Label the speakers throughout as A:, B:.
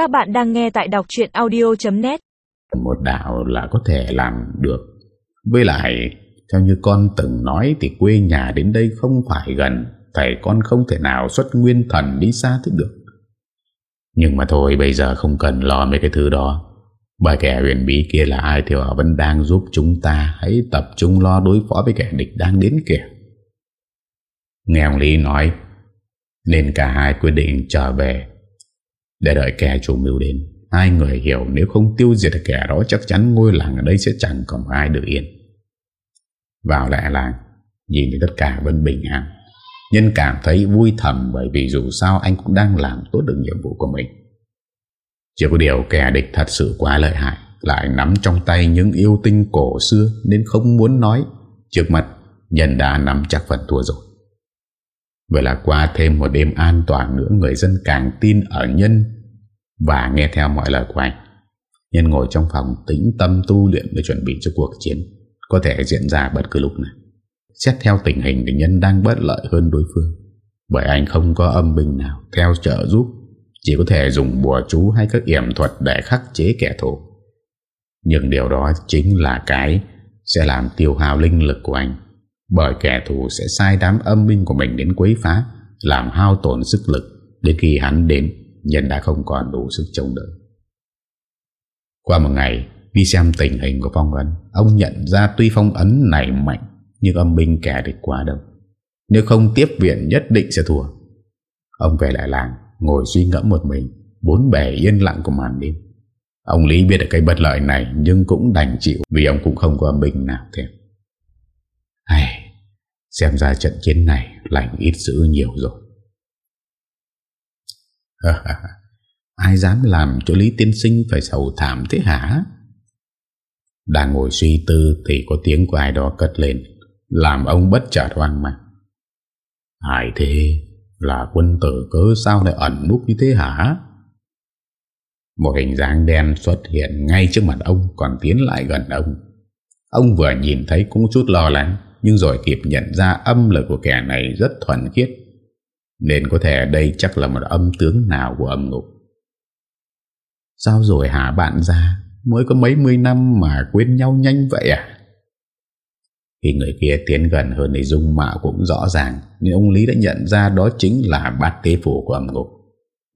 A: Các bạn đang nghe tại đọc chuyện audio.net
B: Một đạo là có thể làm được. Với lại, Theo như con từng nói Thì quê nhà đến đây không phải gần. Thầy con không thể nào xuất nguyên thần đi xa thế được. Nhưng mà thôi, bây giờ không cần lo mấy cái thứ đó. Bởi kẻ huyền bí kia là ai Thì họ vẫn đang giúp chúng ta. Hãy tập trung lo đối phó với kẻ địch đang đến kìa. Nghe ông Lý nói, Nên cả hai quyết định trở về. Để đợi kẻ chủ mưu đến, Hai người hiểu nếu không tiêu diệt kẻ đó, Chắc chắn ngôi làng ở đây sẽ chẳng còn ai được yên. Vào lại làng, Nhìn thấy tất cả vẫn bình an. Nhân cảm thấy vui thầm Bởi vì dù sao anh cũng đang làm tốt được nhiệm vụ của mình. Chỉ có điều kẻ địch thật sự quá lợi hại, Lại nắm trong tay những yêu tinh cổ xưa Nên không muốn nói. Trước mặt, Nhân đã nắm chắc phần thua rồi. Vậy là qua thêm một đêm an toàn nữa, Người dân càng tin ở Nhân Và nghe theo mọi lời của anh. Nhân ngồi trong phòng, tĩnh tâm tu luyện Để chuẩn bị cho cuộc chiến, Có thể diễn ra bất cứ lúc nào. Xét theo tình hình thì Nhân đang bất lợi hơn đối phương. Bởi anh không có âm binh nào, Theo trợ giúp, Chỉ có thể dùng bùa chú hay các yểm thuật Để khắc chế kẻ thù. Nhưng điều đó chính là cái Sẽ làm tiêu hao linh lực của anh bởi kẻ thù sẽ sai đám âm binh của mình đến quấy phá Làm hao tổn sức lực Đến khi hắn đến Nhân đã không còn đủ sức chống đỡ. Qua một ngày Đi xem tình hình của phong ấn Ông nhận ra tuy phong ấn này mạnh Nhưng âm binh kẻ địch quá đông. Nếu không tiếp viện nhất định sẽ thua. Ông về lại làng Ngồi suy ngẫm một mình Bốn bề yên lặng của màn đêm. Ông Lý biết được cái bất lợi này Nhưng cũng đành chịu Vì ông cũng không có âm binh nào thêm. Hay, xem ra trận chiến này lành ít dữ nhiều rồi. Ai dám làm cho Lý Tiên Sinh phải sầu thảm thế hả? Đang ngồi suy tư thì có tiếng của ai đó cất lên, làm ông bất chợt hoang mang. Ai thế? Là quân tử cớ sao lại ẩn núp như thế hả? Một hình dáng đen xuất hiện ngay trước mặt ông còn tiến lại gần ông. Ông vừa nhìn thấy cũng chút lo lắng nhưng rồi kịp nhận ra âm lực của kẻ này rất thuần khiết, Nên có thể đây chắc là một âm tướng nào của âm ngục. Sao rồi hả bạn ra Mới có mấy mươi năm mà quên nhau nhanh vậy à? Khi người kia tiến gần hơn thì dung mạo cũng rõ ràng Nên ông Lý đã nhận ra đó chính là bát tế phủ của âm ngục.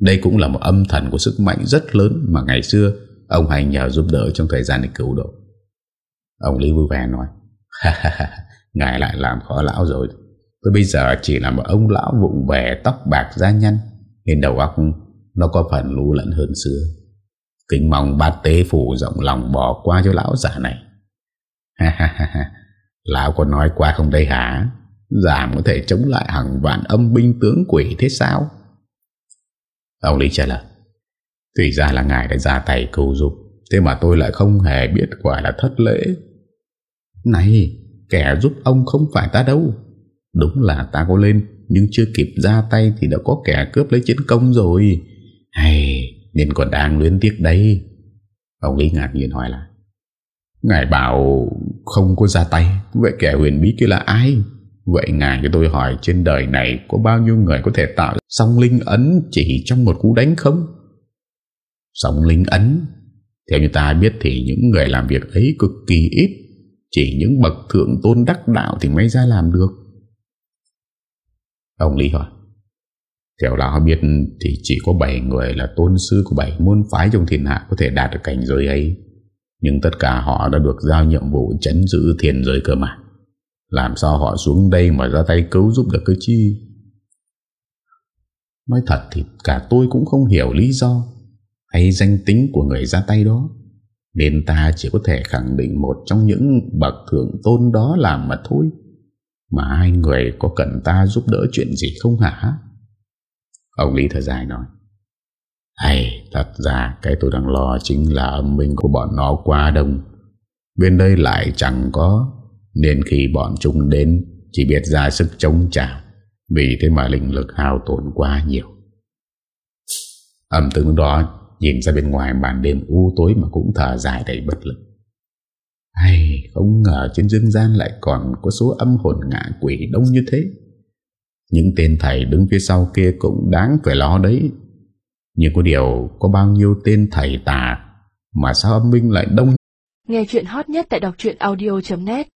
B: Đây cũng là một âm thần của sức mạnh rất lớn Mà ngày xưa ông hay nhờ giúp đỡ trong thời gian để cứu độ. Ông Lý vui vẻ nói, Ha ha ha Ngài lại làm khó lão rồi. Tôi bây giờ chỉ là một ông lão vụng về, Tóc bạc, da nhăn, Nên đầu óc nó có phần lú lẫn hơn xưa. Kính mong bát tế phủ rộng lòng bỏ qua cho lão giả này. Ha ha ha ha. Lão có nói qua không đây hả? Giảm có thể chống lại hàng vạn âm binh tướng quỷ thế sao? Ông Lý trả lời Thì ra là ngài đã ra tay cứu giúp, Thế mà tôi lại không hề biết quả là thất lễ. Này Kẻ giúp ông không phải ta đâu. Đúng là ta có lên, Nhưng chưa kịp ra tay Thì đã có kẻ cướp lấy chiến công rồi. Hay, Nên còn đang luyến tiếc đây Ông Lý ngạc nhiên hỏi lại Ngài bảo không có ra tay, Vậy kẻ huyền bí kia là ai? Vậy ngài cho tôi hỏi Trên đời này có bao nhiêu người có thể tạo Song linh ấn chỉ trong một cú đánh không? Song linh ấn? Theo như ta biết thì những người làm việc ấy cực kỳ ít chỉ những bậc thượng tôn đắc đạo Thì mới ra làm được Ông Lý hỏi, Theo lão biết thì chỉ có 7 người là tôn sư của 7 môn phái trong thiên hạ có thể đạt được cảnh giới ấy. Nhưng tất cả họ đã được giao nhiệm vụ chấn giữ thiên giới cơ mà. Làm sao họ xuống đây mà ra tay cứu giúp được cơ chi? Nói thật thì cả tôi cũng không hiểu lý do hay danh tính của người ra tay đó. Nên ta chỉ có thể khẳng định một trong những bậc thượng tôn đó làm mà thôi. Mà hai người có cần ta giúp đỡ chuyện gì không hả? Ông Lý thở dài nói. Hay, thật ra cái tôi đang lo chính là âm minh của bọn nó quá đông. Bên đây lại chẳng có, nên khi bọn chúng đến chỉ biết ra sức chống trả. Vì thế mà linh lực hao tổn quá nhiều. Âm tướng đó Nhìn ra bên ngoài bàn đêm u tối Mà cũng thở dài đầy bất lực. Hay, không ngờ trên dương gian Lại còn có số âm hồn ngạ quỷ đông như thế. Những tên thầy đứng phía sau kia Cũng đáng phải lo đấy. Nhưng có điều, có bao nhiêu tên thầy tà Mà sao âm minh lại đông?
C: Nghe chuyện hot nhất tại đọc audio.net